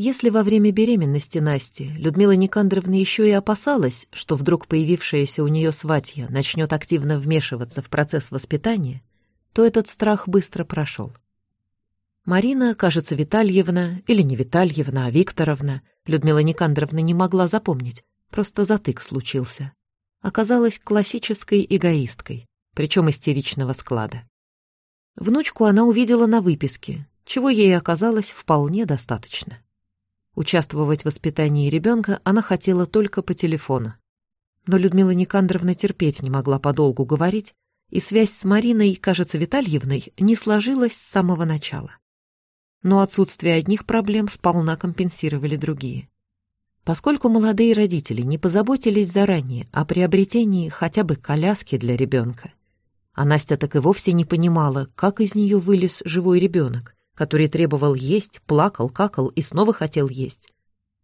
Если во время беременности Насти Людмила Никандровна еще и опасалась, что вдруг появившаяся у нее сватья начнет активно вмешиваться в процесс воспитания, то этот страх быстро прошел. Марина, кажется, Витальевна, или не Витальевна, а Викторовна, Людмила Никандровна не могла запомнить, просто затык случился. Оказалась классической эгоисткой, причем истеричного склада. Внучку она увидела на выписке, чего ей оказалось вполне достаточно. Участвовать в воспитании ребенка она хотела только по телефону. Но Людмила Никандровна терпеть не могла подолгу говорить, и связь с Мариной, кажется, Витальевной, не сложилась с самого начала. Но отсутствие одних проблем сполна компенсировали другие. Поскольку молодые родители не позаботились заранее о приобретении хотя бы коляски для ребенка, а Настя так и вовсе не понимала, как из нее вылез живой ребенок, который требовал есть, плакал, какал и снова хотел есть,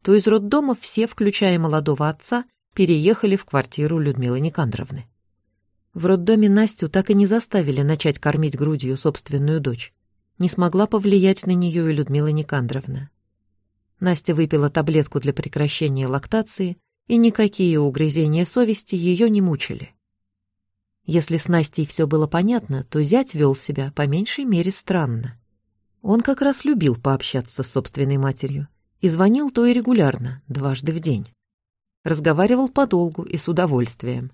то из роддома все, включая молодого отца, переехали в квартиру Людмилы Никандровны. В роддоме Настю так и не заставили начать кормить грудью собственную дочь. Не смогла повлиять на нее и Людмила Никандровна. Настя выпила таблетку для прекращения лактации, и никакие угрызения совести ее не мучили. Если с Настей все было понятно, то зять вел себя по меньшей мере странно. Он как раз любил пообщаться с собственной матерью и звонил то и регулярно, дважды в день. Разговаривал подолгу и с удовольствием.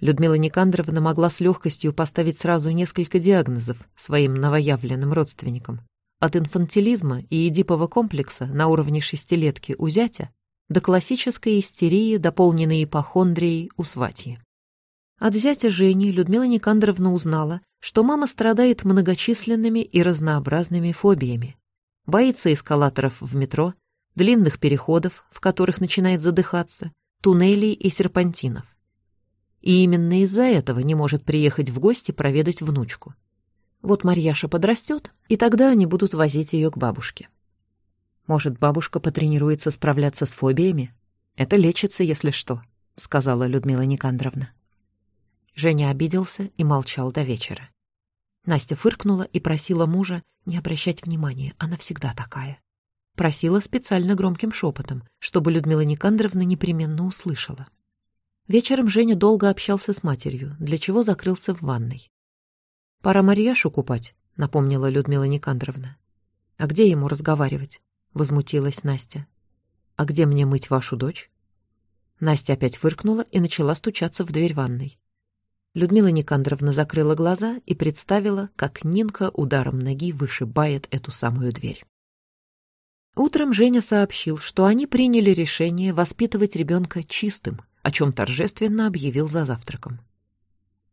Людмила Никандровна могла с легкостью поставить сразу несколько диагнозов своим новоявленным родственникам. От инфантилизма и эдипового комплекса на уровне шестилетки у зятя до классической истерии, дополненной ипохондрией у сватьи. От зятя Жени Людмила Никандровна узнала, что мама страдает многочисленными и разнообразными фобиями. Боится эскалаторов в метро, длинных переходов, в которых начинает задыхаться, туннелей и серпантинов. И именно из-за этого не может приехать в гости проведать внучку. Вот Марьяша подрастет, и тогда они будут возить ее к бабушке. Может, бабушка потренируется справляться с фобиями? Это лечится, если что, — сказала Людмила Никандровна. Женя обиделся и молчал до вечера. Настя фыркнула и просила мужа не обращать внимания, она всегда такая. Просила специально громким шепотом, чтобы Людмила Никандровна непременно услышала. Вечером Женя долго общался с матерью, для чего закрылся в ванной. «Пора Марьяшу купать», — напомнила Людмила Никандровна. «А где ему разговаривать?» — возмутилась Настя. «А где мне мыть вашу дочь?» Настя опять фыркнула и начала стучаться в дверь ванной. Людмила Никандровна закрыла глаза и представила, как Нинка ударом ноги вышибает эту самую дверь. Утром Женя сообщил, что они приняли решение воспитывать ребенка чистым, о чем торжественно объявил за завтраком.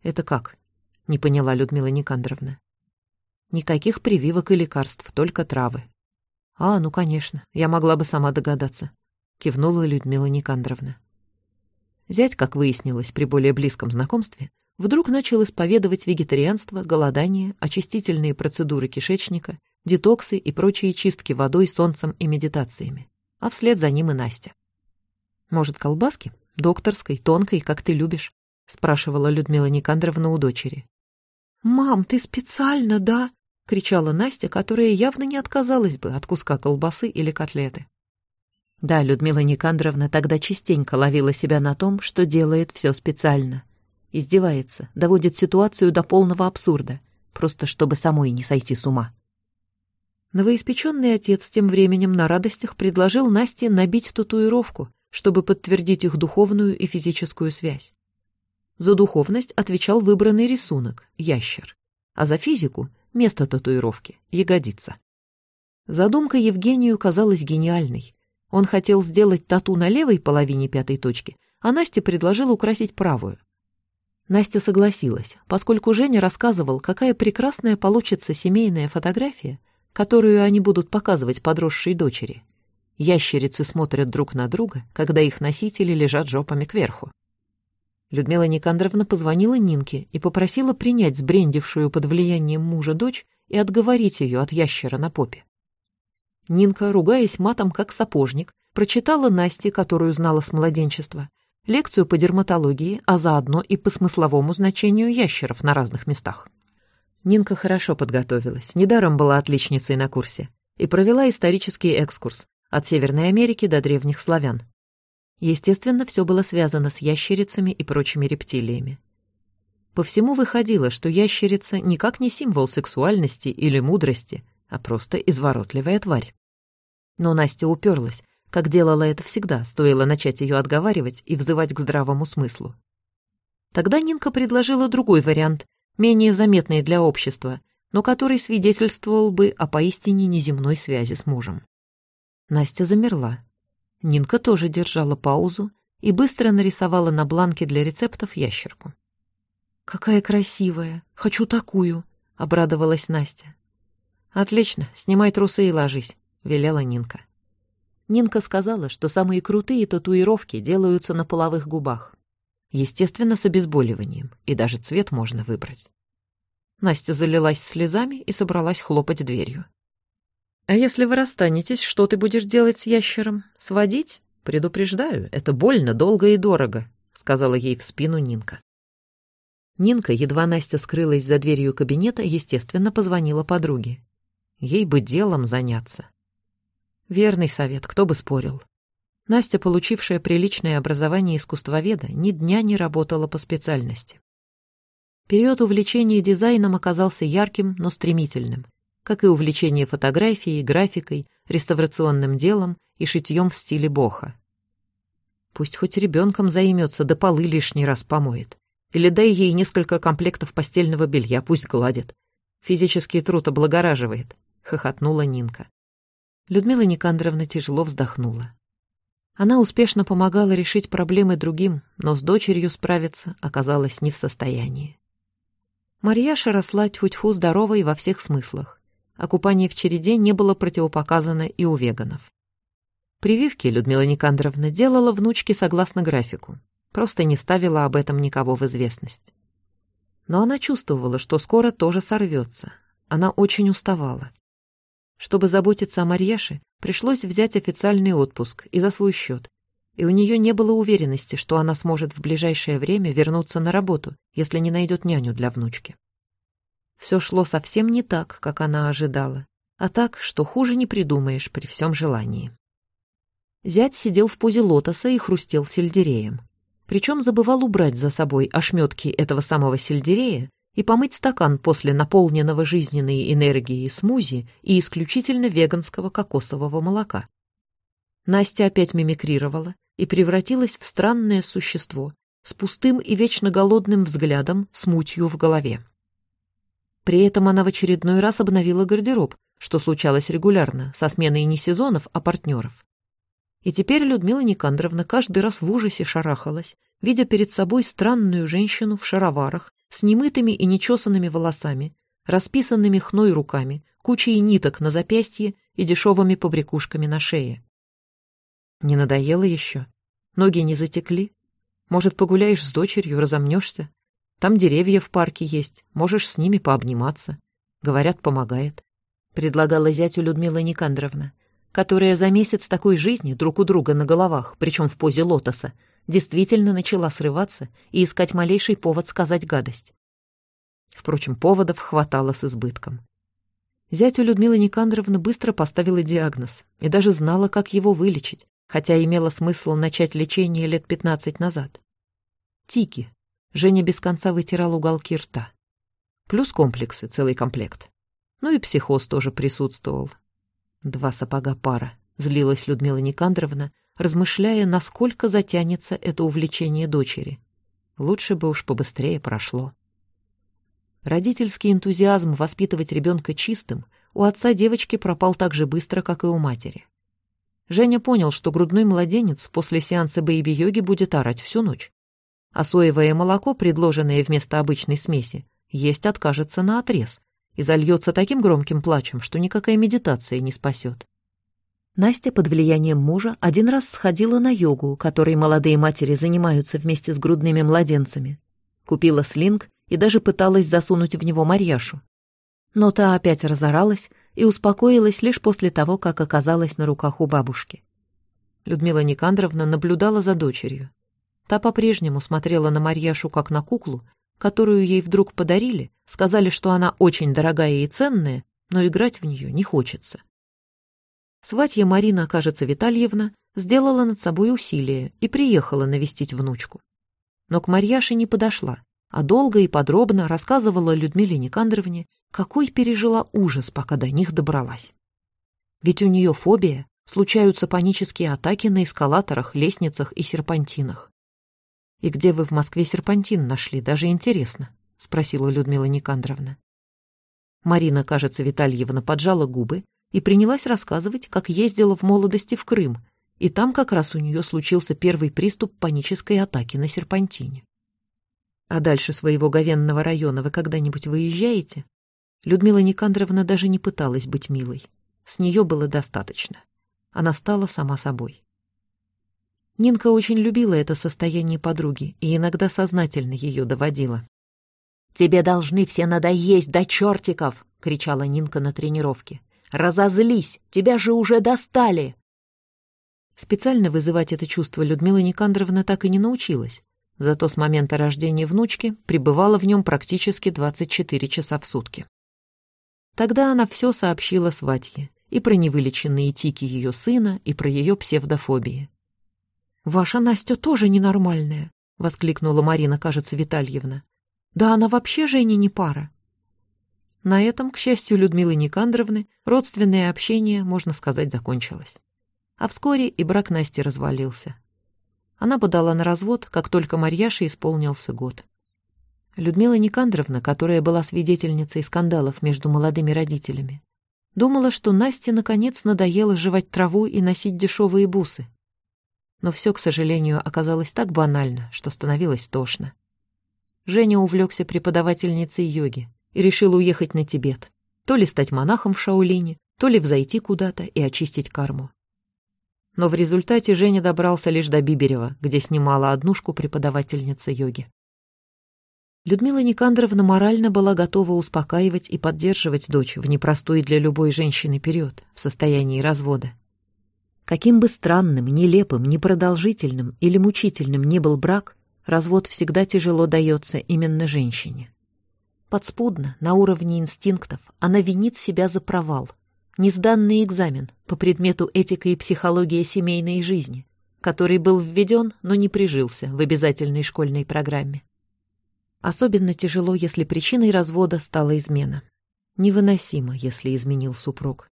«Это как?» — не поняла Людмила Никандровна. «Никаких прививок и лекарств, только травы». «А, ну, конечно, я могла бы сама догадаться», — кивнула Людмила Никандровна. Зять, как выяснилось при более близком знакомстве, вдруг начал исповедовать вегетарианство, голодание, очистительные процедуры кишечника, детоксы и прочие чистки водой, солнцем и медитациями. А вслед за ним и Настя. «Может, колбаски? Докторской, тонкой, как ты любишь?» — спрашивала Людмила Никандровна у дочери. «Мам, ты специально, да?» — кричала Настя, которая явно не отказалась бы от куска колбасы или котлеты. Да, Людмила Никандровна тогда частенько ловила себя на том, что делает все специально — Издевается, доводит ситуацию до полного абсурда, просто чтобы самой не сойти с ума. Новоиспеченный отец тем временем на радостях предложил Насте набить татуировку, чтобы подтвердить их духовную и физическую связь. За духовность отвечал выбранный рисунок — ящер, а за физику — место татуировки — ягодица. Задумка Евгению казалась гениальной. Он хотел сделать тату на левой половине пятой точки, а Насте предложил украсить правую. Настя согласилась, поскольку Женя рассказывал, какая прекрасная получится семейная фотография, которую они будут показывать подросшей дочери. Ящерицы смотрят друг на друга, когда их носители лежат жопами кверху. Людмила Никандровна позвонила Нинке и попросила принять сбрендившую под влиянием мужа дочь и отговорить ее от ящера на попе. Нинка, ругаясь матом как сапожник, прочитала Насте, которую знала с младенчества, лекцию по дерматологии, а заодно и по смысловому значению ящеров на разных местах. Нинка хорошо подготовилась, недаром была отличницей на курсе, и провела исторический экскурс, от Северной Америки до древних славян. Естественно, все было связано с ящерицами и прочими рептилиями. По всему выходило, что ящерица никак не символ сексуальности или мудрости, а просто изворотливая тварь. Но Настя уперлась, как делала это всегда, стоило начать ее отговаривать и взывать к здравому смыслу. Тогда Нинка предложила другой вариант, менее заметный для общества, но который свидетельствовал бы о поистине неземной связи с мужем. Настя замерла. Нинка тоже держала паузу и быстро нарисовала на бланке для рецептов ящерку. «Какая красивая! Хочу такую!» — обрадовалась Настя. «Отлично, снимай трусы и ложись», — велела Нинка. Нинка сказала, что самые крутые татуировки делаются на половых губах. Естественно, с обезболиванием, и даже цвет можно выбрать. Настя залилась слезами и собралась хлопать дверью. «А если вы расстанетесь, что ты будешь делать с ящером? Сводить? Предупреждаю, это больно, долго и дорого», — сказала ей в спину Нинка. Нинка, едва Настя скрылась за дверью кабинета, естественно, позвонила подруге. Ей бы делом заняться. Верный совет, кто бы спорил. Настя, получившая приличное образование искусствоведа, ни дня не работала по специальности. Период увлечения дизайном оказался ярким, но стремительным, как и увлечение фотографией, графикой, реставрационным делом и шитьем в стиле боха. Пусть хоть ребенком займется, да полы лишний раз помоет. Или дай ей несколько комплектов постельного белья, пусть гладит. Физический труд облагораживает, — хохотнула Нинка. Людмила Никандровна тяжело вздохнула. Она успешно помогала решить проблемы другим, но с дочерью справиться оказалась не в состоянии. Марьяша росла тьфу-тьфу здоровой во всех смыслах, а купание в череде не было противопоказано и у веганов. Прививки Людмила Никандровна делала внучке согласно графику, просто не ставила об этом никого в известность. Но она чувствовала, что скоро тоже сорвется. Она очень уставала. Чтобы заботиться о Марьяше, пришлось взять официальный отпуск и за свой счет. И у нее не было уверенности, что она сможет в ближайшее время вернуться на работу, если не найдет няню для внучки. Все шло совсем не так, как она ожидала, а так, что хуже не придумаешь при всем желании. Зять сидел в позе лотоса и хрустел сельдереем. Причем забывал убрать за собой ошметки этого самого сельдерея и помыть стакан после наполненного жизненной энергией смузи и исключительно веганского кокосового молока. Настя опять мимикрировала и превратилась в странное существо с пустым и вечно голодным взглядом с мутью в голове. При этом она в очередной раз обновила гардероб, что случалось регулярно, со сменой не сезонов, а партнеров. И теперь Людмила Никандровна каждый раз в ужасе шарахалась, видя перед собой странную женщину в шароварах с немытыми и нечесанными волосами, расписанными хной руками, кучей ниток на запястье и дешевыми побрякушками на шее. Не надоело еще? Ноги не затекли? Может, погуляешь с дочерью, разомнешься? Там деревья в парке есть, можешь с ними пообниматься. Говорят, помогает. Предлагала зятю Людмила Никандровна, которая за месяц такой жизни друг у друга на головах, причем в позе лотоса, действительно начала срываться и искать малейший повод сказать гадость. Впрочем, поводов хватало с избытком. Зятю Людмила Никандровна быстро поставила диагноз и даже знала, как его вылечить, хотя имело смысл начать лечение лет пятнадцать назад. Тики. Женя без конца вытирал уголки рта. Плюс комплексы, целый комплект. Ну и психоз тоже присутствовал. Два сапога пара, злилась Людмила Никандровна, размышляя, насколько затянется это увлечение дочери. Лучше бы уж побыстрее прошло. Родительский энтузиазм воспитывать ребенка чистым у отца девочки пропал так же быстро, как и у матери. Женя понял, что грудной младенец после сеанса бэйби-йоги будет орать всю ночь. А соевое молоко, предложенное вместо обычной смеси, есть откажется на отрез и зальется таким громким плачем, что никакая медитация не спасет. Настя под влиянием мужа один раз сходила на йогу, которой молодые матери занимаются вместе с грудными младенцами. Купила слинг и даже пыталась засунуть в него Марьяшу. Но та опять разоралась и успокоилась лишь после того, как оказалась на руках у бабушки. Людмила Никандровна наблюдала за дочерью. Та по-прежнему смотрела на Марьяшу как на куклу, которую ей вдруг подарили, сказали, что она очень дорогая и ценная, но играть в нее не хочется. Сватья Марина, кажется, Витальевна, сделала над собой усилие и приехала навестить внучку. Но к Марьяше не подошла, а долго и подробно рассказывала Людмиле Никандровне, какой пережила ужас, пока до них добралась. Ведь у нее фобия, случаются панические атаки на эскалаторах, лестницах и серпантинах. «И где вы в Москве серпантин нашли, даже интересно?» — спросила Людмила Никандровна. Марина, кажется, Витальевна поджала губы и принялась рассказывать, как ездила в молодости в Крым, и там как раз у нее случился первый приступ панической атаки на серпантине. А дальше своего говенного района вы когда-нибудь выезжаете? Людмила Никандровна даже не пыталась быть милой. С нее было достаточно. Она стала сама собой. Нинка очень любила это состояние подруги и иногда сознательно ее доводила. «Тебе должны все надоесть до чертиков!» — кричала Нинка на тренировке. «Разозлись! Тебя же уже достали!» Специально вызывать это чувство Людмила Никандровна так и не научилась, зато с момента рождения внучки пребывала в нем практически 24 часа в сутки. Тогда она все сообщила сватье, и про невылеченные тики ее сына, и про ее псевдофобии. «Ваша Настя тоже ненормальная», — воскликнула Марина, кажется, Витальевна. «Да она вообще Жене не пара». На этом, к счастью Людмилы Никандровны, родственное общение, можно сказать, закончилось. А вскоре и брак Насти развалился. Она подала на развод, как только Марьяше исполнился год. Людмила Никандровна, которая была свидетельницей скандалов между молодыми родителями, думала, что Насте наконец надоело жевать траву и носить дешевые бусы. Но все, к сожалению, оказалось так банально, что становилось тошно. Женя увлекся преподавательницей йоги и решил уехать на Тибет, то ли стать монахом в Шаолине, то ли взойти куда-то и очистить карму. Но в результате Женя добрался лишь до Биберева, где снимала однушку преподавательница йоги. Людмила Никандровна морально была готова успокаивать и поддерживать дочь в непростой для любой женщины период, в состоянии развода. Каким бы странным, нелепым, непродолжительным или мучительным ни был брак, развод всегда тяжело дается именно женщине. Подспудно, на уровне инстинктов, она винит себя за провал, несданный экзамен по предмету этика и психология семейной жизни, который был введен, но не прижился в обязательной школьной программе. Особенно тяжело, если причиной развода стала измена. Невыносимо, если изменил супруг.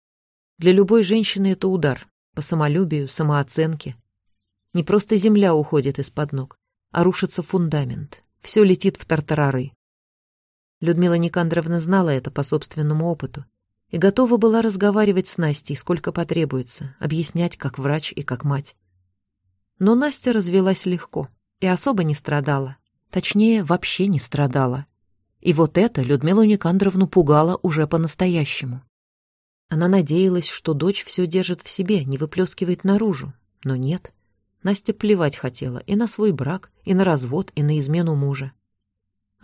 Для любой женщины это удар по самолюбию, самооценке. Не просто земля уходит из-под ног, а рушится фундамент. Все летит в тартарары. Людмила Никандровна знала это по собственному опыту и готова была разговаривать с Настей, сколько потребуется, объяснять как врач и как мать. Но Настя развелась легко и особо не страдала, точнее, вообще не страдала. И вот это Людмилу Никандровну пугало уже по-настоящему. Она надеялась, что дочь все держит в себе, не выплескивает наружу, но нет. Настя плевать хотела и на свой брак, и на развод, и на измену мужа.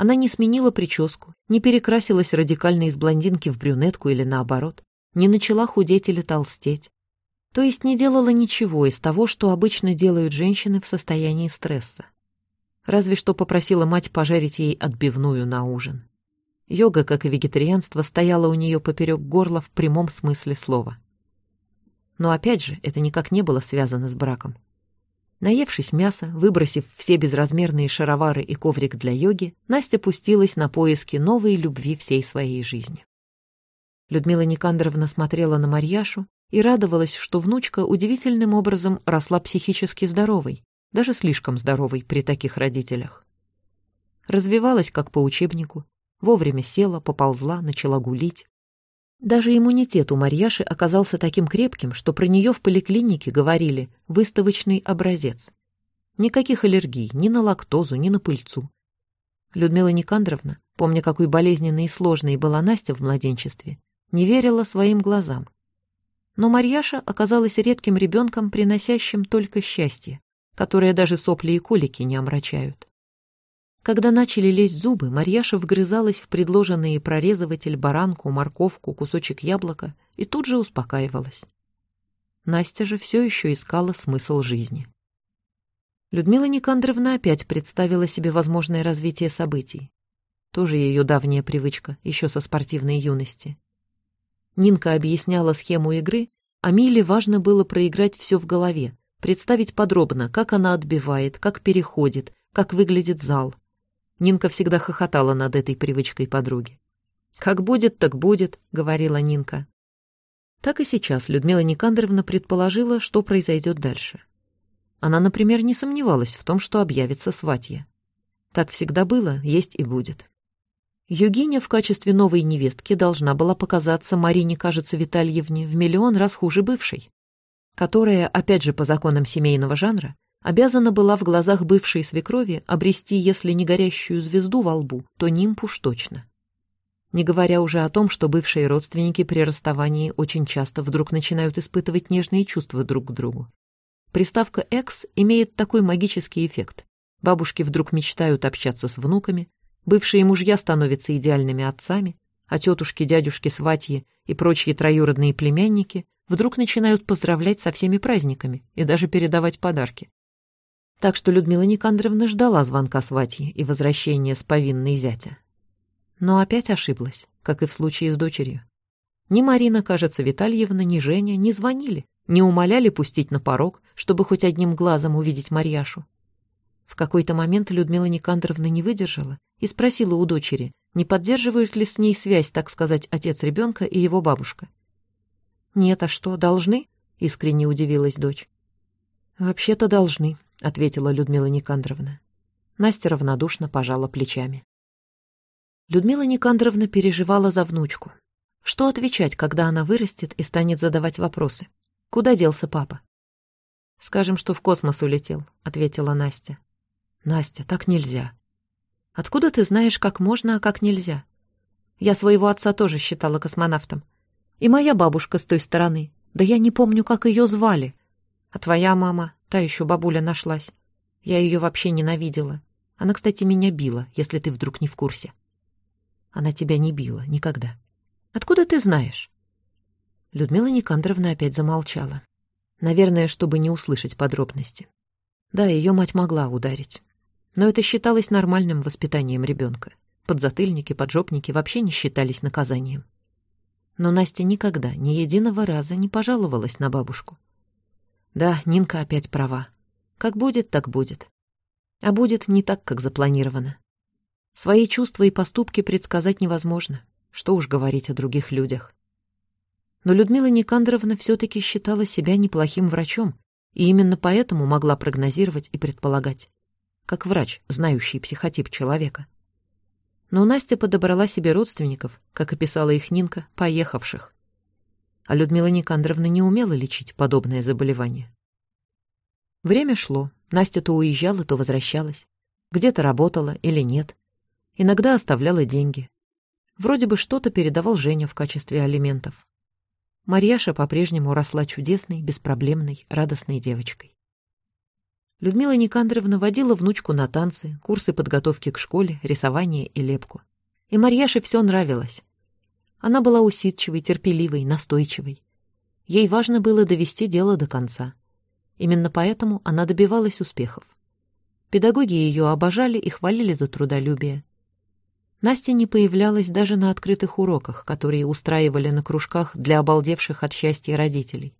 Она не сменила прическу, не перекрасилась радикально из блондинки в брюнетку или наоборот, не начала худеть или толстеть. То есть не делала ничего из того, что обычно делают женщины в состоянии стресса. Разве что попросила мать пожарить ей отбивную на ужин. Йога, как и вегетарианство, стояла у нее поперек горла в прямом смысле слова. Но опять же, это никак не было связано с браком. Наевшись мяса, выбросив все безразмерные шаровары и коврик для йоги, Настя пустилась на поиски новой любви всей своей жизни. Людмила Никандровна смотрела на Марьяшу и радовалась, что внучка удивительным образом росла психически здоровой, даже слишком здоровой при таких родителях. Развивалась как по учебнику, вовремя села, поползла, начала гулить. Даже иммунитет у Марьяши оказался таким крепким, что про нее в поликлинике говорили «выставочный образец». Никаких аллергий ни на лактозу, ни на пыльцу. Людмила Никандровна, помня, какой болезненной и сложной была Настя в младенчестве, не верила своим глазам. Но Марьяша оказалась редким ребенком, приносящим только счастье, которое даже сопли и колики не омрачают. Когда начали лезть зубы, Марьяша вгрызалась в предложенные прорезыватель, баранку, морковку, кусочек яблока и тут же успокаивалась. Настя же все еще искала смысл жизни. Людмила Никандровна опять представила себе возможное развитие событий. Тоже ее давняя привычка, еще со спортивной юности. Нинка объясняла схему игры А Миле важно было проиграть все в голове, представить подробно, как она отбивает, как переходит, как выглядит зал. Нинка всегда хохотала над этой привычкой подруги. «Как будет, так будет», — говорила Нинка. Так и сейчас Людмила Никандровна предположила, что произойдет дальше. Она, например, не сомневалась в том, что объявится сватья. Так всегда было, есть и будет. Югиня в качестве новой невестки должна была показаться Марине, кажется, Витальевне в миллион раз хуже бывшей, которая, опять же по законам семейного жанра, обязана была в глазах бывшей свекрови обрести, если не горящую звезду во лбу, то нимб уж точно. Не говоря уже о том, что бывшие родственники при расставании очень часто вдруг начинают испытывать нежные чувства друг к другу. Приставка «экс» имеет такой магический эффект. Бабушки вдруг мечтают общаться с внуками, бывшие мужья становятся идеальными отцами, а тетушки, дядюшки, сватьи и прочие троюродные племянники вдруг начинают поздравлять со всеми праздниками и даже передавать подарки. Так что Людмила Никандровна ждала звонка сватьи и возвращения с повинной зятя. Но опять ошиблась, как и в случае с дочерью. Ни Марина, кажется, Витальевна, ни Женя не звонили, не умоляли пустить на порог, чтобы хоть одним глазом увидеть Марьяшу. В какой-то момент Людмила Никандровна не выдержала и спросила у дочери, не поддерживают ли с ней связь, так сказать, отец ребенка и его бабушка. «Нет, а что, должны?» — искренне удивилась дочь. «Вообще-то должны», — ответила Людмила Никандровна. Настя равнодушно пожала плечами. Людмила Никандровна переживала за внучку. Что отвечать, когда она вырастет и станет задавать вопросы? Куда делся папа? «Скажем, что в космос улетел», — ответила Настя. «Настя, так нельзя». «Откуда ты знаешь, как можно, а как нельзя?» «Я своего отца тоже считала космонавтом. И моя бабушка с той стороны. Да я не помню, как ее звали. А твоя мама, та еще бабуля нашлась. Я ее вообще ненавидела. Она, кстати, меня била, если ты вдруг не в курсе». «Она тебя не била, никогда». «Откуда ты знаешь?» Людмила Никандровна опять замолчала. Наверное, чтобы не услышать подробности. Да, ее мать могла ударить. Но это считалось нормальным воспитанием ребенка. Подзатыльники, поджопники вообще не считались наказанием. Но Настя никогда, ни единого раза не пожаловалась на бабушку. Да, Нинка опять права. Как будет, так будет. А будет не так, как запланировано. Свои чувства и поступки предсказать невозможно. Что уж говорить о других людях. Но Людмила Никандровна все-таки считала себя неплохим врачом, и именно поэтому могла прогнозировать и предполагать. Как врач, знающий психотип человека. Но Настя подобрала себе родственников, как описала их Нинка, поехавших. А Людмила Никандровна не умела лечить подобное заболевание. Время шло. Настя то уезжала, то возвращалась. Где-то работала или нет. Иногда оставляла деньги. Вроде бы что-то передавал Женя в качестве алиментов. Марьяша по-прежнему росла чудесной, беспроблемной, радостной девочкой. Людмила Никандровна водила внучку на танцы, курсы подготовки к школе, рисование и лепку. И Марьяше все нравилось. Она была усидчивой, терпеливой, настойчивой. Ей важно было довести дело до конца. Именно поэтому она добивалась успехов. Педагоги ее обожали и хвалили за трудолюбие. Настя не появлялась даже на открытых уроках, которые устраивали на кружках для обалдевших от счастья родителей.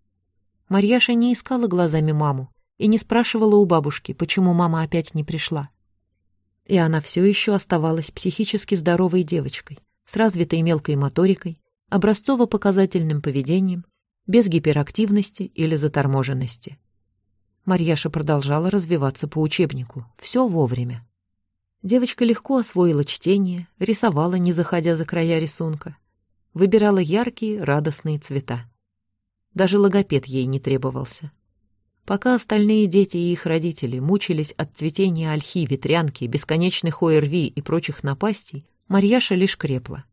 Марьяша не искала глазами маму и не спрашивала у бабушки, почему мама опять не пришла. И она все еще оставалась психически здоровой девочкой, с развитой мелкой моторикой, образцово-показательным поведением, без гиперактивности или заторможенности. Марьяша продолжала развиваться по учебнику, все вовремя. Девочка легко освоила чтение, рисовала, не заходя за края рисунка. Выбирала яркие, радостные цвета. Даже логопед ей не требовался. Пока остальные дети и их родители мучились от цветения ольхи, ветрянки, бесконечных ОРВИ и прочих напастей, Марьяша лишь крепла.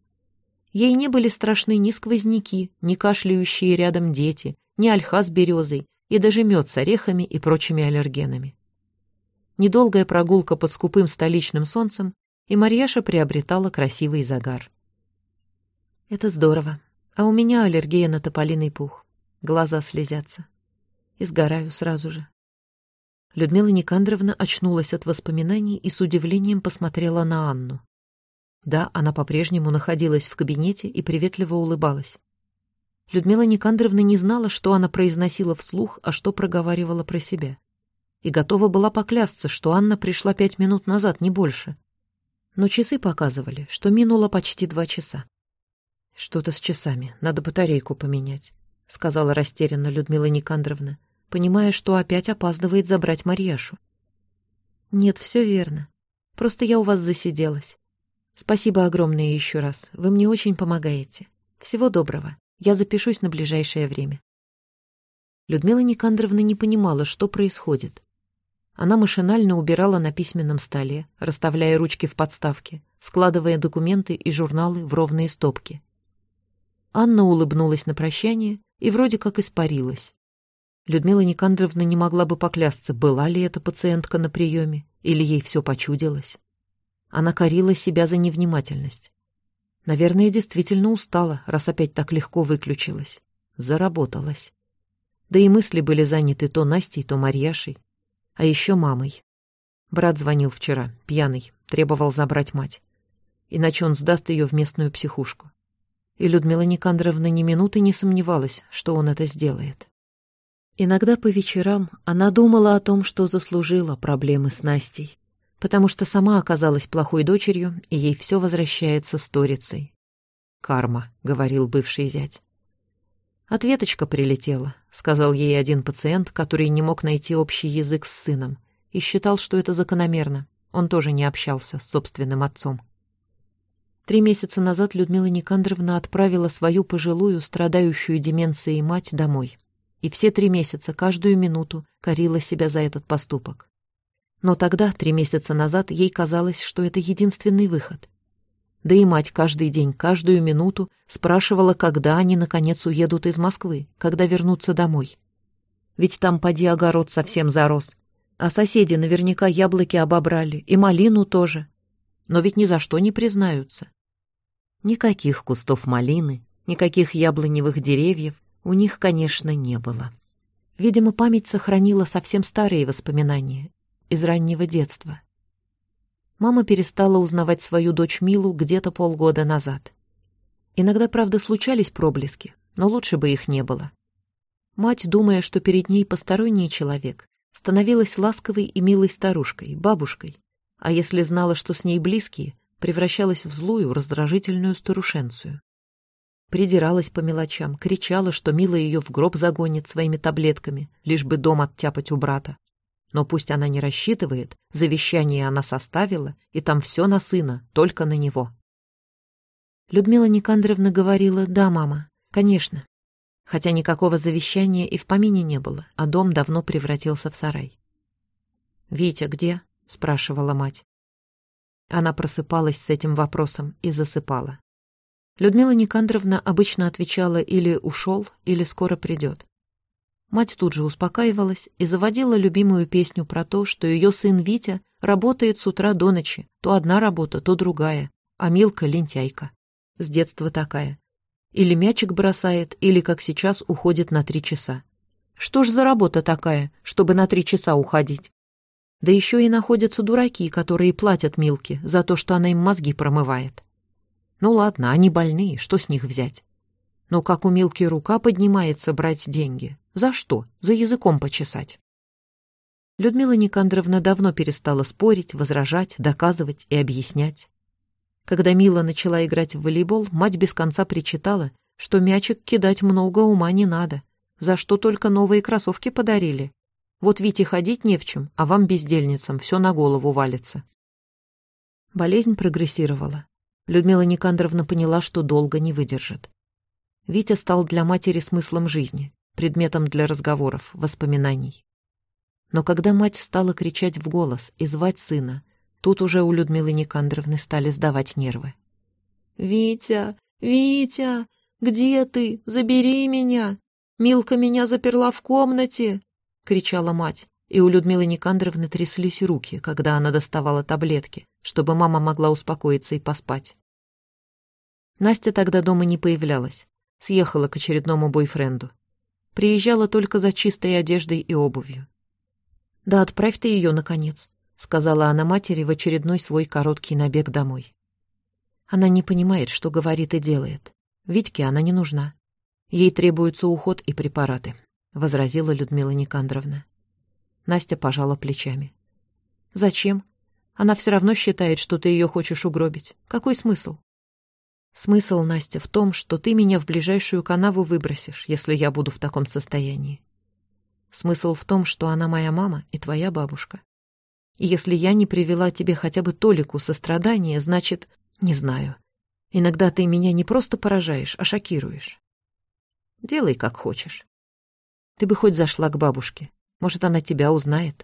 Ей не были страшны ни сквозняки, ни кашляющие рядом дети, ни ольха с березой и даже мед с орехами и прочими аллергенами недолгая прогулка под скупым столичным солнцем, и Марьяша приобретала красивый загар. «Это здорово. А у меня аллергия на тополиный пух. Глаза слезятся. И сгораю сразу же». Людмила Никандровна очнулась от воспоминаний и с удивлением посмотрела на Анну. Да, она по-прежнему находилась в кабинете и приветливо улыбалась. Людмила Никандровна не знала, что она произносила вслух, а что проговаривала про себя. И готова была поклясться, что Анна пришла пять минут назад, не больше. Но часы показывали, что минуло почти два часа. «Что-то с часами, надо батарейку поменять», — сказала растерянно Людмила Никандровна, понимая, что опять опаздывает забрать Марьяшу. «Нет, все верно. Просто я у вас засиделась. Спасибо огромное еще раз. Вы мне очень помогаете. Всего доброго. Я запишусь на ближайшее время. Людмила Никандровна не понимала, что происходит. Она машинально убирала на письменном столе, расставляя ручки в подставке, складывая документы и журналы в ровные стопки. Анна улыбнулась на прощание и вроде как испарилась. Людмила Никандровна не могла бы поклясться, была ли эта пациентка на приеме, или ей все почудилось. Она корила себя за невнимательность. Наверное, действительно устала, раз опять так легко выключилась. Заработалась. Да и мысли были заняты то Настей, то Марьяшей. А еще мамой. Брат звонил вчера, пьяный, требовал забрать мать. Иначе он сдаст ее в местную психушку. И Людмила Никандровна ни минуты не сомневалась, что он это сделает. Иногда по вечерам она думала о том, что заслужила проблемы с Настей потому что сама оказалась плохой дочерью, и ей все возвращается сторицей. «Карма», — говорил бывший зять. «Ответочка прилетела», — сказал ей один пациент, который не мог найти общий язык с сыном, и считал, что это закономерно. Он тоже не общался с собственным отцом. Три месяца назад Людмила Никандровна отправила свою пожилую, страдающую деменцией мать домой. И все три месяца, каждую минуту, корила себя за этот поступок. Но тогда, три месяца назад, ей казалось, что это единственный выход. Да и мать каждый день, каждую минуту спрашивала, когда они, наконец, уедут из Москвы, когда вернутся домой. Ведь там поди огород совсем зарос. А соседи наверняка яблоки обобрали, и малину тоже. Но ведь ни за что не признаются. Никаких кустов малины, никаких яблоневых деревьев у них, конечно, не было. Видимо, память сохранила совсем старые воспоминания, из раннего детства. Мама перестала узнавать свою дочь Милу где-то полгода назад. Иногда, правда, случались проблески, но лучше бы их не было. Мать, думая, что перед ней посторонний человек, становилась ласковой и милой старушкой, бабушкой, а если знала, что с ней близкие, превращалась в злую, раздражительную старушенцию. Придиралась по мелочам, кричала, что Мила ее в гроб загонит своими таблетками, лишь бы дом оттяпать у брата. Но пусть она не рассчитывает, завещание она составила, и там все на сына, только на него. Людмила Никандровна говорила «Да, мама, конечно». Хотя никакого завещания и в помине не было, а дом давно превратился в сарай. «Витя где?» — спрашивала мать. Она просыпалась с этим вопросом и засыпала. Людмила Никандровна обычно отвечала или «ушел», или «скоро придет». Мать тут же успокаивалась и заводила любимую песню про то, что ее сын Витя работает с утра до ночи, то одна работа, то другая, а Милка — лентяйка. С детства такая. Или мячик бросает, или, как сейчас, уходит на три часа. Что ж за работа такая, чтобы на три часа уходить? Да еще и находятся дураки, которые платят Милке за то, что она им мозги промывает. Ну ладно, они больные, что с них взять? Но как у Милки рука поднимается брать деньги, за что? За языком почесать. Людмила Никандровна давно перестала спорить, возражать, доказывать и объяснять. Когда Мила начала играть в волейбол, мать без конца причитала, что мячик кидать много ума не надо, за что только новые кроссовки подарили. Вот Вите ходить не в чем, а вам, бездельницам, все на голову валится. Болезнь прогрессировала. Людмила Никандровна поняла, что долго не выдержит. Витя стал для матери смыслом жизни предметом для разговоров, воспоминаний. Но когда мать стала кричать в голос и звать сына, тут уже у Людмилы Никандровны стали сдавать нервы. «Витя! Витя! Где ты? Забери меня! Милка меня заперла в комнате!» — кричала мать, и у Людмилы Никандровны тряслись руки, когда она доставала таблетки, чтобы мама могла успокоиться и поспать. Настя тогда дома не появлялась, съехала к очередному бойфренду. Приезжала только за чистой одеждой и обувью. «Да отправь ты ее, наконец», — сказала она матери в очередной свой короткий набег домой. Она не понимает, что говорит и делает. Витьке она не нужна. Ей требуется уход и препараты», — возразила Людмила Никандровна. Настя пожала плечами. «Зачем? Она все равно считает, что ты ее хочешь угробить. Какой смысл?» «Смысл, Настя, в том, что ты меня в ближайшую канаву выбросишь, если я буду в таком состоянии. Смысл в том, что она моя мама и твоя бабушка. И если я не привела тебе хотя бы толику сострадания, значит, не знаю. Иногда ты меня не просто поражаешь, а шокируешь. Делай, как хочешь. Ты бы хоть зашла к бабушке. Может, она тебя узнает.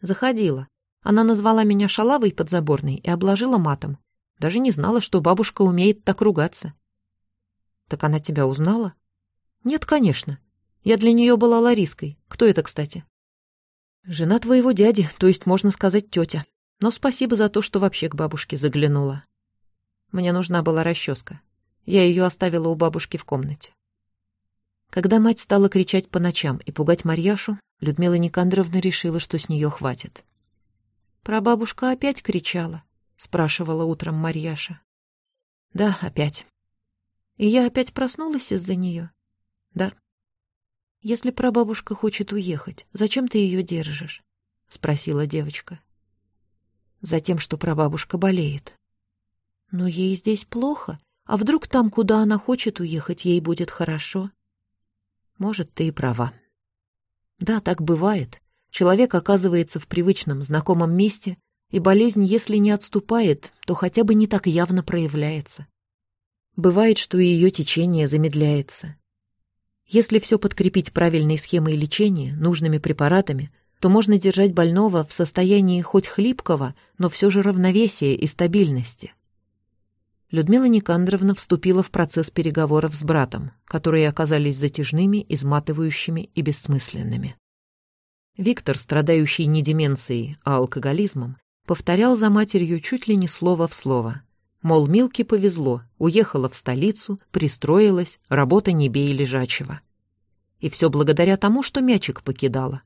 Заходила. Она назвала меня шалавой подзаборной и обложила матом. Даже не знала, что бабушка умеет так ругаться. Так она тебя узнала? Нет, конечно. Я для нее была Лариской. Кто это, кстати? Жена твоего дяди, то есть, можно сказать, тетя. Но спасибо за то, что вообще к бабушке заглянула. Мне нужна была расческа. Я ее оставила у бабушки в комнате. Когда мать стала кричать по ночам и пугать Марьяшу, Людмила Никандровна решила, что с нее хватит. «Прабабушка опять кричала?» — спрашивала утром Марьяша. «Да, опять. И я опять проснулась из-за нее?» «Да». «Если прабабушка хочет уехать, зачем ты ее держишь?» — спросила девочка. «Затем, что прабабушка болеет». «Но ей здесь плохо, а вдруг там, куда она хочет уехать, ей будет хорошо?» Может, ты и права. Да, так бывает. Человек оказывается в привычном, знакомом месте, и болезнь, если не отступает, то хотя бы не так явно проявляется. Бывает, что и ее течение замедляется. Если все подкрепить правильной схемой лечения, нужными препаратами, то можно держать больного в состоянии хоть хлипкого, но все же равновесия и стабильности. Людмила Никандровна вступила в процесс переговоров с братом, которые оказались затяжными, изматывающими и бессмысленными. Виктор, страдающий не деменцией, а алкоголизмом, повторял за матерью чуть ли не слово в слово. Мол, Милке повезло, уехала в столицу, пристроилась, работа не бей лежачего. И все благодаря тому, что мячик покидала.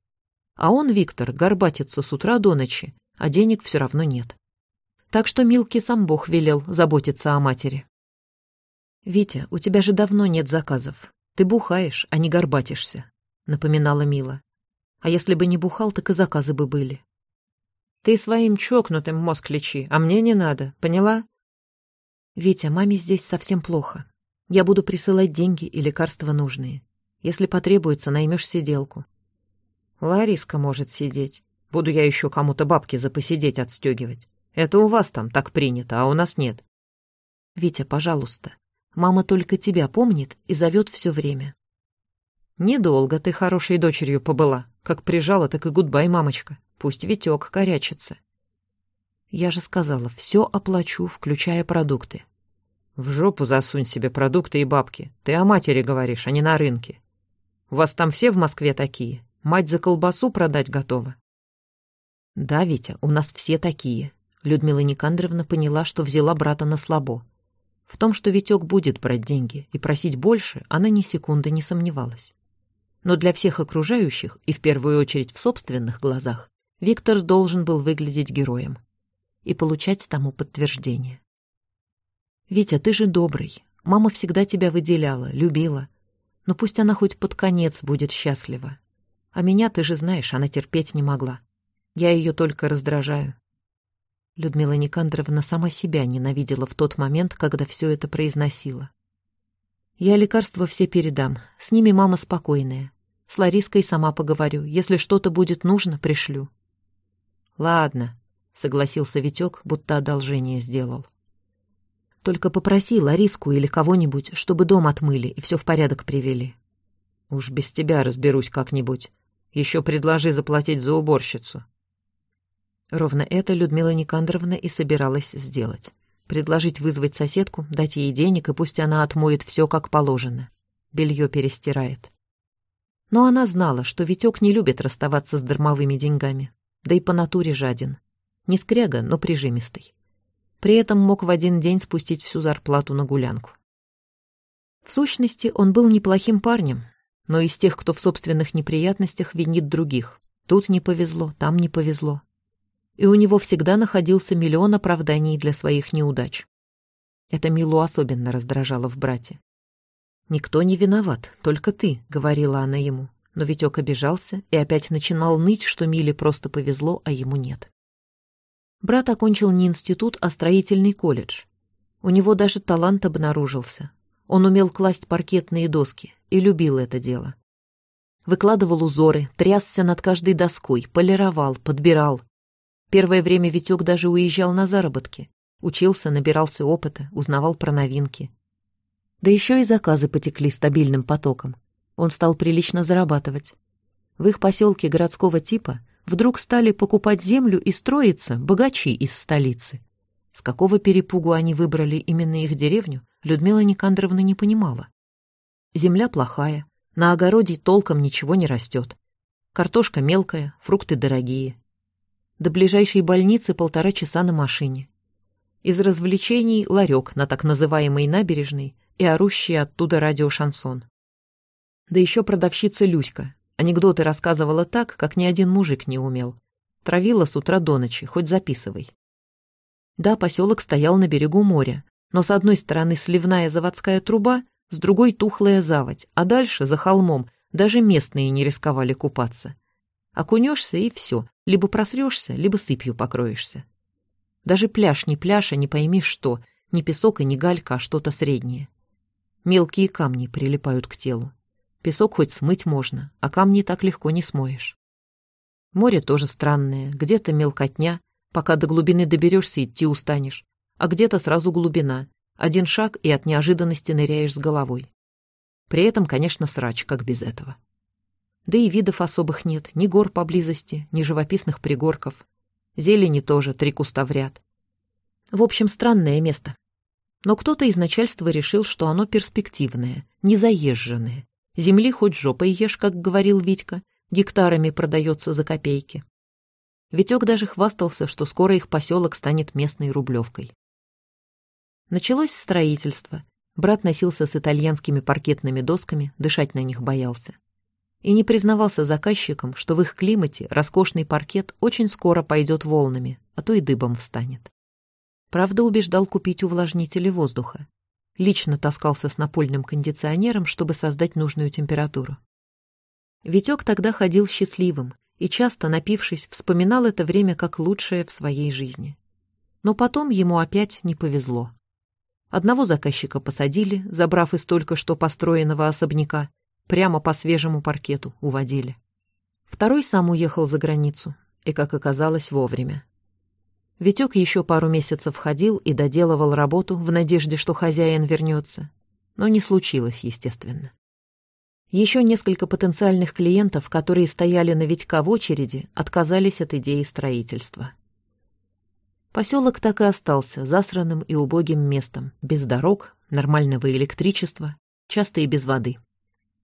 А он, Виктор, горбатится с утра до ночи, а денег все равно нет так что Милке сам Бог велел заботиться о матери. «Витя, у тебя же давно нет заказов. Ты бухаешь, а не горбатишься», — напоминала Мила. «А если бы не бухал, так и заказы бы были». «Ты своим чокнутым мозг лечи, а мне не надо, поняла?» «Витя, маме здесь совсем плохо. Я буду присылать деньги и лекарства нужные. Если потребуется, наймешь сиделку». «Лариска может сидеть. Буду я еще кому-то бабки за посидеть отстегивать. Это у вас там так принято, а у нас нет. Витя, пожалуйста. Мама только тебя помнит и зовет все время. Недолго ты хорошей дочерью побыла. Как прижала, так и гудбай, мамочка. Пусть Витек корячится. Я же сказала, все оплачу, включая продукты. В жопу засунь себе продукты и бабки. Ты о матери говоришь, а не на рынке. У вас там все в Москве такие? Мать за колбасу продать готова? Да, Витя, у нас все такие. Людмила Никандровна поняла, что взяла брата на слабо. В том, что Витек будет брать деньги и просить больше, она ни секунды не сомневалась. Но для всех окружающих, и в первую очередь в собственных глазах, Виктор должен был выглядеть героем и получать тому подтверждение. «Витя, ты же добрый. Мама всегда тебя выделяла, любила. Но пусть она хоть под конец будет счастлива. А меня, ты же знаешь, она терпеть не могла. Я ее только раздражаю. Людмила Никандровна сама себя ненавидела в тот момент, когда все это произносила. «Я лекарства все передам. С ними мама спокойная. С Лариской сама поговорю. Если что-то будет нужно, пришлю». «Ладно», — согласился Витек, будто одолжение сделал. «Только попроси Лариску или кого-нибудь, чтобы дом отмыли и все в порядок привели». «Уж без тебя разберусь как-нибудь. Еще предложи заплатить за уборщицу», Ровно это Людмила Никандровна и собиралась сделать. Предложить вызвать соседку, дать ей денег, и пусть она отмоет все как положено. Белье перестирает. Но она знала, что Витек не любит расставаться с дармовыми деньгами, да и по натуре жаден. Не скряга, но прижимистый. При этом мог в один день спустить всю зарплату на гулянку. В сущности, он был неплохим парнем, но из тех, кто в собственных неприятностях винит других. Тут не повезло, там не повезло и у него всегда находился миллион оправданий для своих неудач. Это Милу особенно раздражало в брате. «Никто не виноват, только ты», — говорила она ему. Но Витек обижался и опять начинал ныть, что Миле просто повезло, а ему нет. Брат окончил не институт, а строительный колледж. У него даже талант обнаружился. Он умел класть паркетные доски и любил это дело. Выкладывал узоры, трясся над каждой доской, полировал, подбирал. Первое время Витек даже уезжал на заработки. Учился, набирался опыта, узнавал про новинки. Да еще и заказы потекли стабильным потоком. Он стал прилично зарабатывать. В их поселке городского типа вдруг стали покупать землю и строиться богачи из столицы. С какого перепугу они выбрали именно их деревню, Людмила Никандровна не понимала. Земля плохая, на огороде толком ничего не растет. Картошка мелкая, фрукты дорогие. До ближайшей больницы полтора часа на машине. Из развлечений ларек на так называемой набережной и орущий оттуда радиошансон. Да еще продавщица Люська, Анекдоты рассказывала так, как ни один мужик не умел. Травила с утра до ночи, хоть записывай. Да, поселок стоял на берегу моря, но с одной стороны сливная заводская труба, с другой тухлая заводь, а дальше, за холмом, даже местные не рисковали купаться. Окунешься и все, либо просрешься, либо сыпью покроешься. Даже пляж не пляж, а не пойми что, не песок и не галька, а что-то среднее. Мелкие камни прилипают к телу. Песок хоть смыть можно, а камни так легко не смоешь. Море тоже странное, где-то мелкотня, пока до глубины доберешься, идти устанешь, а где-то сразу глубина, один шаг и от неожиданности ныряешь с головой. При этом, конечно, срач, как без этого. Да и видов особых нет, ни гор поблизости, ни живописных пригорков. Зелени тоже, три куста в ряд. В общем, странное место. Но кто-то из начальства решил, что оно перспективное, незаезженное, Земли хоть жопой ешь, как говорил Витька, гектарами продается за копейки. Витек даже хвастался, что скоро их поселок станет местной рублевкой. Началось строительство. Брат носился с итальянскими паркетными досками, дышать на них боялся. И не признавался заказчикам, что в их климате роскошный паркет очень скоро пойдет волнами, а то и дыбом встанет. Правда, убеждал купить увлажнители воздуха. Лично таскался с напольным кондиционером, чтобы создать нужную температуру. Витек тогда ходил счастливым и часто, напившись, вспоминал это время как лучшее в своей жизни. Но потом ему опять не повезло. Одного заказчика посадили, забрав из только что построенного особняка, прямо по свежему паркету уводили. Второй сам уехал за границу, и, как оказалось, вовремя. Витек еще пару месяцев ходил и доделывал работу в надежде, что хозяин вернется. Но не случилось, естественно. Еще несколько потенциальных клиентов, которые стояли на Витька в очереди, отказались от идеи строительства. Поселок так и остался засранным и убогим местом, без дорог, нормального электричества, часто и без воды.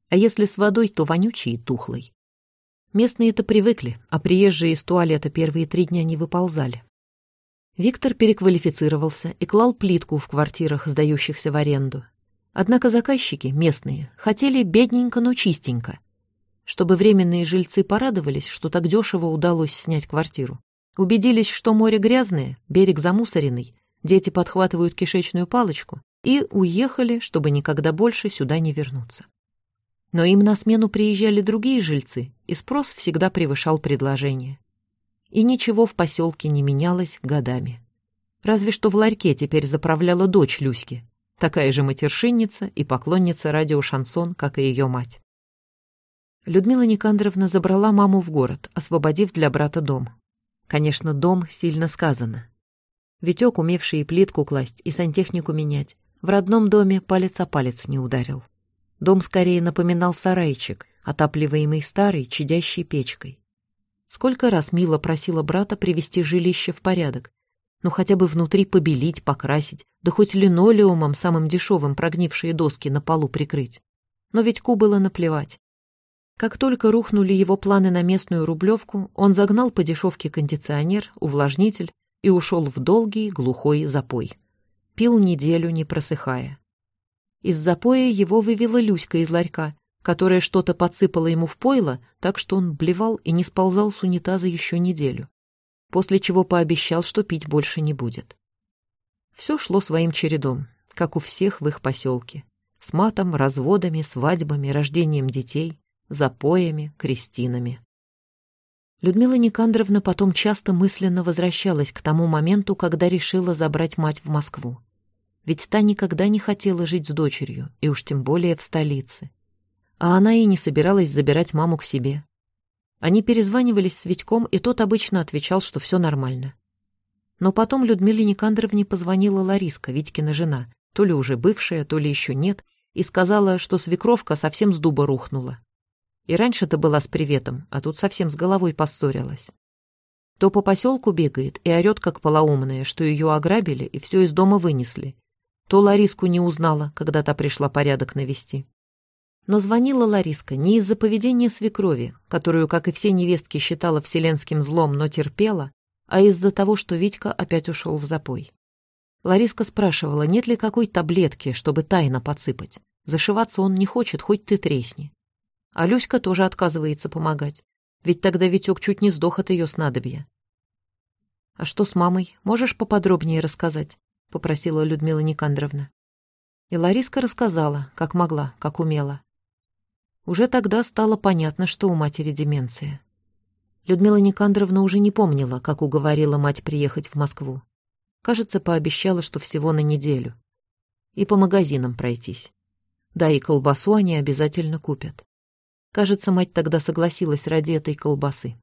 А если с водой, то вонючей и тухлой. Местные-то привыкли, а приезжие из туалета первые три дня не выползали. Виктор переквалифицировался и клал плитку в квартирах, сдающихся в аренду. Однако заказчики, местные, хотели бедненько, но чистенько. Чтобы временные жильцы порадовались, что так дешево удалось снять квартиру. Убедились, что море грязное, берег замусоренный, дети подхватывают кишечную палочку, и уехали, чтобы никогда больше сюда не вернуться. Но им на смену приезжали другие жильцы, и спрос всегда превышал предложение и ничего в поселке не менялось годами. Разве что в ларьке теперь заправляла дочь Люськи, такая же матершинница и поклонница радиошансон, как и ее мать. Людмила Никандровна забрала маму в город, освободив для брата дом. Конечно, дом сильно сказано. Витек, умевший и плитку класть, и сантехнику менять, в родном доме палец о палец не ударил. Дом скорее напоминал сарайчик, отапливаемый старой, чадящей печкой. Сколько раз Мила просила брата привести жилище в порядок. Ну, хотя бы внутри побелить, покрасить, да хоть линолеумом самым дешевым прогнившие доски на полу прикрыть. Но ведь Ку было наплевать. Как только рухнули его планы на местную рублевку, он загнал по дешевке кондиционер, увлажнитель и ушел в долгий глухой запой. Пил неделю, не просыхая. Из запоя его вывела Люська из ларька, которая что-то подсыпала ему в пойло, так что он блевал и не сползал с унитаза еще неделю, после чего пообещал, что пить больше не будет. Все шло своим чередом, как у всех в их поселке. С матом, разводами, свадьбами, рождением детей, запоями, крестинами. Людмила Никандровна потом часто мысленно возвращалась к тому моменту, когда решила забрать мать в Москву. Ведь та никогда не хотела жить с дочерью, и уж тем более в столице. А она и не собиралась забирать маму к себе. Они перезванивались с Витьком, и тот обычно отвечал, что все нормально. Но потом Людмиле Никандровне позвонила Лариска, Витькина жена, то ли уже бывшая, то ли еще нет, и сказала, что свекровка совсем с дуба рухнула. И раньше-то была с приветом, а тут совсем с головой поссорилась. То по поселку бегает и орет, как полоумная, что ее ограбили и все из дома вынесли. То Лариску не узнала, когда та пришла порядок навести. Но звонила Лариска не из-за поведения свекрови, которую, как и все невестки, считала вселенским злом, но терпела, а из-за того, что Витька опять ушел в запой. Лариска спрашивала, нет ли какой таблетки, чтобы тайно подсыпать. Зашиваться он не хочет, хоть ты тресни. А Люська тоже отказывается помогать. Ведь тогда Витек чуть не сдох от ее снадобья. «А что с мамой? Можешь поподробнее рассказать?» — попросила Людмила Никандровна. И Лариска рассказала, как могла, как умела. Уже тогда стало понятно, что у матери деменция. Людмила Никандровна уже не помнила, как уговорила мать приехать в Москву. Кажется, пообещала, что всего на неделю. И по магазинам пройтись. Да, и колбасу они обязательно купят. Кажется, мать тогда согласилась ради этой колбасы.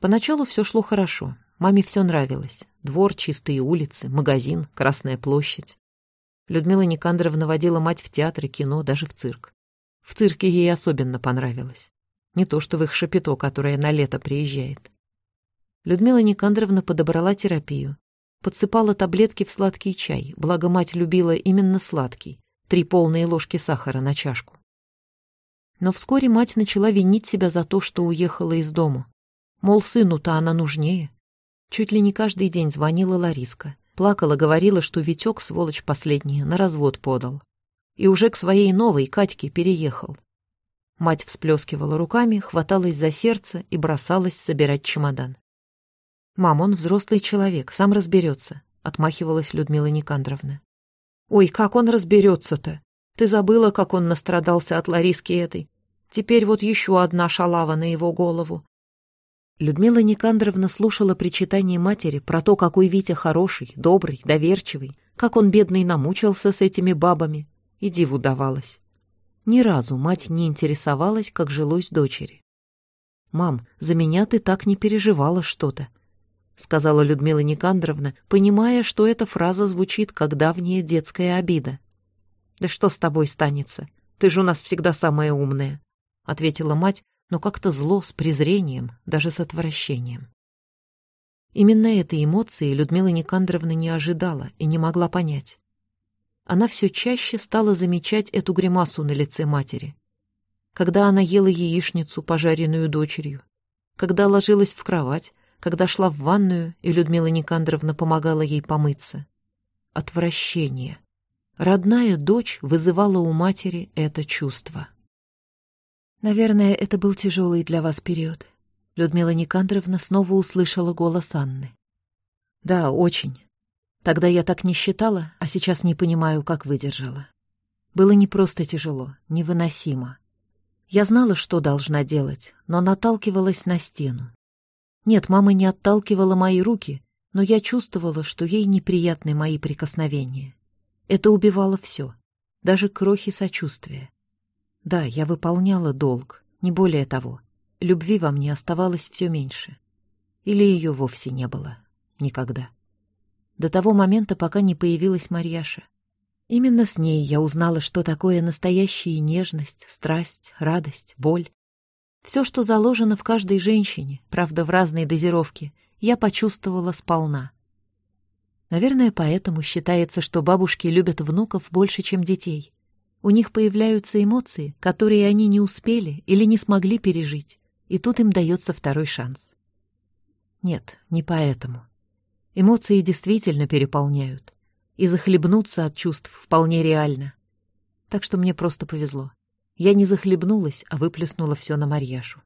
Поначалу все шло хорошо. Маме все нравилось. Двор, чистые улицы, магазин, Красная площадь. Людмила Никандровна водила мать в театры, кино, даже в цирк. В цирке ей особенно понравилось. Не то, что в их шапито, которое на лето приезжает. Людмила Никандровна подобрала терапию. Подсыпала таблетки в сладкий чай, благо мать любила именно сладкий. Три полные ложки сахара на чашку. Но вскоре мать начала винить себя за то, что уехала из дома. Мол, сыну-то она нужнее. Чуть ли не каждый день звонила Лариска. Плакала, говорила, что Витек, сволочь последняя, на развод подал. И уже к своей новой Катьке переехал. Мать всплескивала руками, хваталась за сердце и бросалась собирать чемодан. «Мам, он взрослый человек, сам разберется», — отмахивалась Людмила Никандровна. «Ой, как он разберется-то? Ты забыла, как он настрадался от Лариски этой? Теперь вот еще одна шалава на его голову. Людмила Никандровна слушала причитание матери про то, какой Витя хороший, добрый, доверчивый, как он, бедный, намучился с этими бабами, и диву давалась. Ни разу мать не интересовалась, как жилось дочери. «Мам, за меня ты так не переживала что-то», — сказала Людмила Никандровна, понимая, что эта фраза звучит как давняя детская обида. «Да что с тобой станется? Ты же у нас всегда самая умная», — ответила мать, но как-то зло, с презрением, даже с отвращением. Именно этой эмоции Людмила Никандровна не ожидала и не могла понять. Она все чаще стала замечать эту гримасу на лице матери. Когда она ела яичницу, пожаренную дочерью, когда ложилась в кровать, когда шла в ванную, и Людмила Никандровна помогала ей помыться. Отвращение. Родная дочь вызывала у матери это чувство. «Наверное, это был тяжелый для вас период». Людмила Никандровна снова услышала голос Анны. «Да, очень. Тогда я так не считала, а сейчас не понимаю, как выдержала. Было не просто тяжело, невыносимо. Я знала, что должна делать, но наталкивалась на стену. Нет, мама не отталкивала мои руки, но я чувствовала, что ей неприятны мои прикосновения. Это убивало все, даже крохи сочувствия. Да, я выполняла долг, не более того. Любви во мне оставалось все меньше. Или ее вовсе не было. Никогда. До того момента, пока не появилась Марьяша. Именно с ней я узнала, что такое настоящая нежность, страсть, радость, боль. Все, что заложено в каждой женщине, правда, в разной дозировке, я почувствовала сполна. Наверное, поэтому считается, что бабушки любят внуков больше, чем детей. У них появляются эмоции, которые они не успели или не смогли пережить, и тут им дается второй шанс. Нет, не поэтому. Эмоции действительно переполняют, и захлебнуться от чувств вполне реально. Так что мне просто повезло. Я не захлебнулась, а выплеснула все на Марьяшу.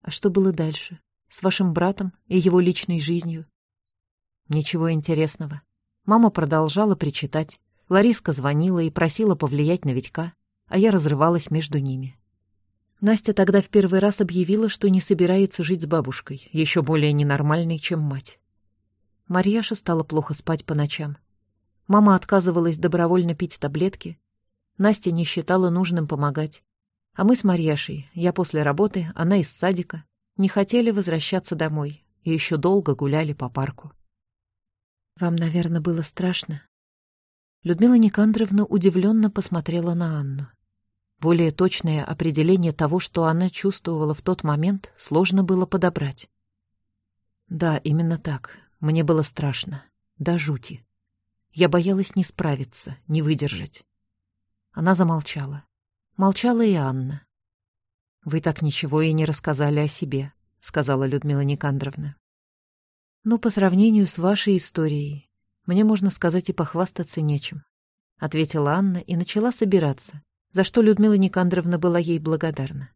А что было дальше? С вашим братом и его личной жизнью? Ничего интересного. Мама продолжала причитать. Лариска звонила и просила повлиять на Витька, а я разрывалась между ними. Настя тогда в первый раз объявила, что не собирается жить с бабушкой, еще более ненормальной, чем мать. Марьяша стала плохо спать по ночам. Мама отказывалась добровольно пить таблетки. Настя не считала нужным помогать. А мы с Марьяшей, я после работы, она из садика, не хотели возвращаться домой и еще долго гуляли по парку. «Вам, наверное, было страшно?» Людмила Никандровна удивленно посмотрела на Анну. Более точное определение того, что она чувствовала в тот момент, сложно было подобрать. Да, именно так. Мне было страшно. До жути. Я боялась не справиться, не выдержать. Она замолчала. Молчала и Анна. «Вы так ничего и не рассказали о себе», — сказала Людмила Никандровна. «Ну, по сравнению с вашей историей, мне, можно сказать, и похвастаться нечем», — ответила Анна и начала собираться, за что Людмила Никандровна была ей благодарна.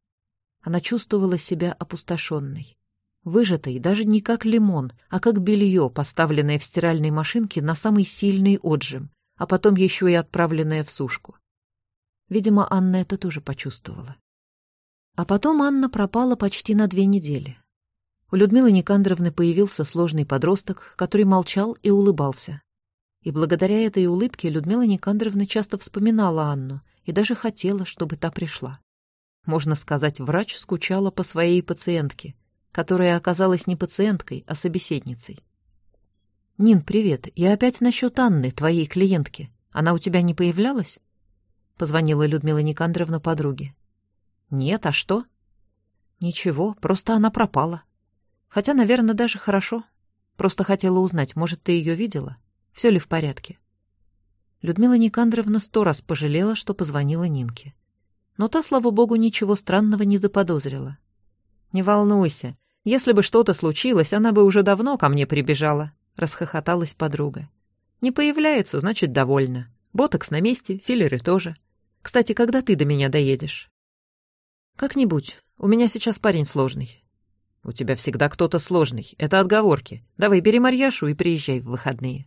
Она чувствовала себя опустошенной, выжатой даже не как лимон, а как белье, поставленное в стиральной машинке на самый сильный отжим, а потом еще и отправленное в сушку. Видимо, Анна это тоже почувствовала. А потом Анна пропала почти на две недели. У Людмилы Никандровны появился сложный подросток, который молчал и улыбался. И благодаря этой улыбке Людмила Никандровна часто вспоминала Анну и даже хотела, чтобы та пришла. Можно сказать, врач скучала по своей пациентке, которая оказалась не пациенткой, а собеседницей. «Нин, привет. Я опять насчет Анны, твоей клиентки. Она у тебя не появлялась?» Позвонила Людмила Никандровна подруге. «Нет, а что?» «Ничего, просто она пропала. Хотя, наверное, даже хорошо. Просто хотела узнать, может, ты ее видела? Все ли в порядке?» Людмила Никандровна сто раз пожалела, что позвонила Нинке. Но та, слава богу, ничего странного не заподозрила. «Не волнуйся. Если бы что-то случилось, она бы уже давно ко мне прибежала», — расхохоталась подруга. «Не появляется, значит, довольна. Ботокс на месте, филлеры тоже. Кстати, когда ты до меня доедешь?» «Как-нибудь. У меня сейчас парень сложный». «У тебя всегда кто-то сложный. Это отговорки. Давай бери Марьяшу и приезжай в выходные».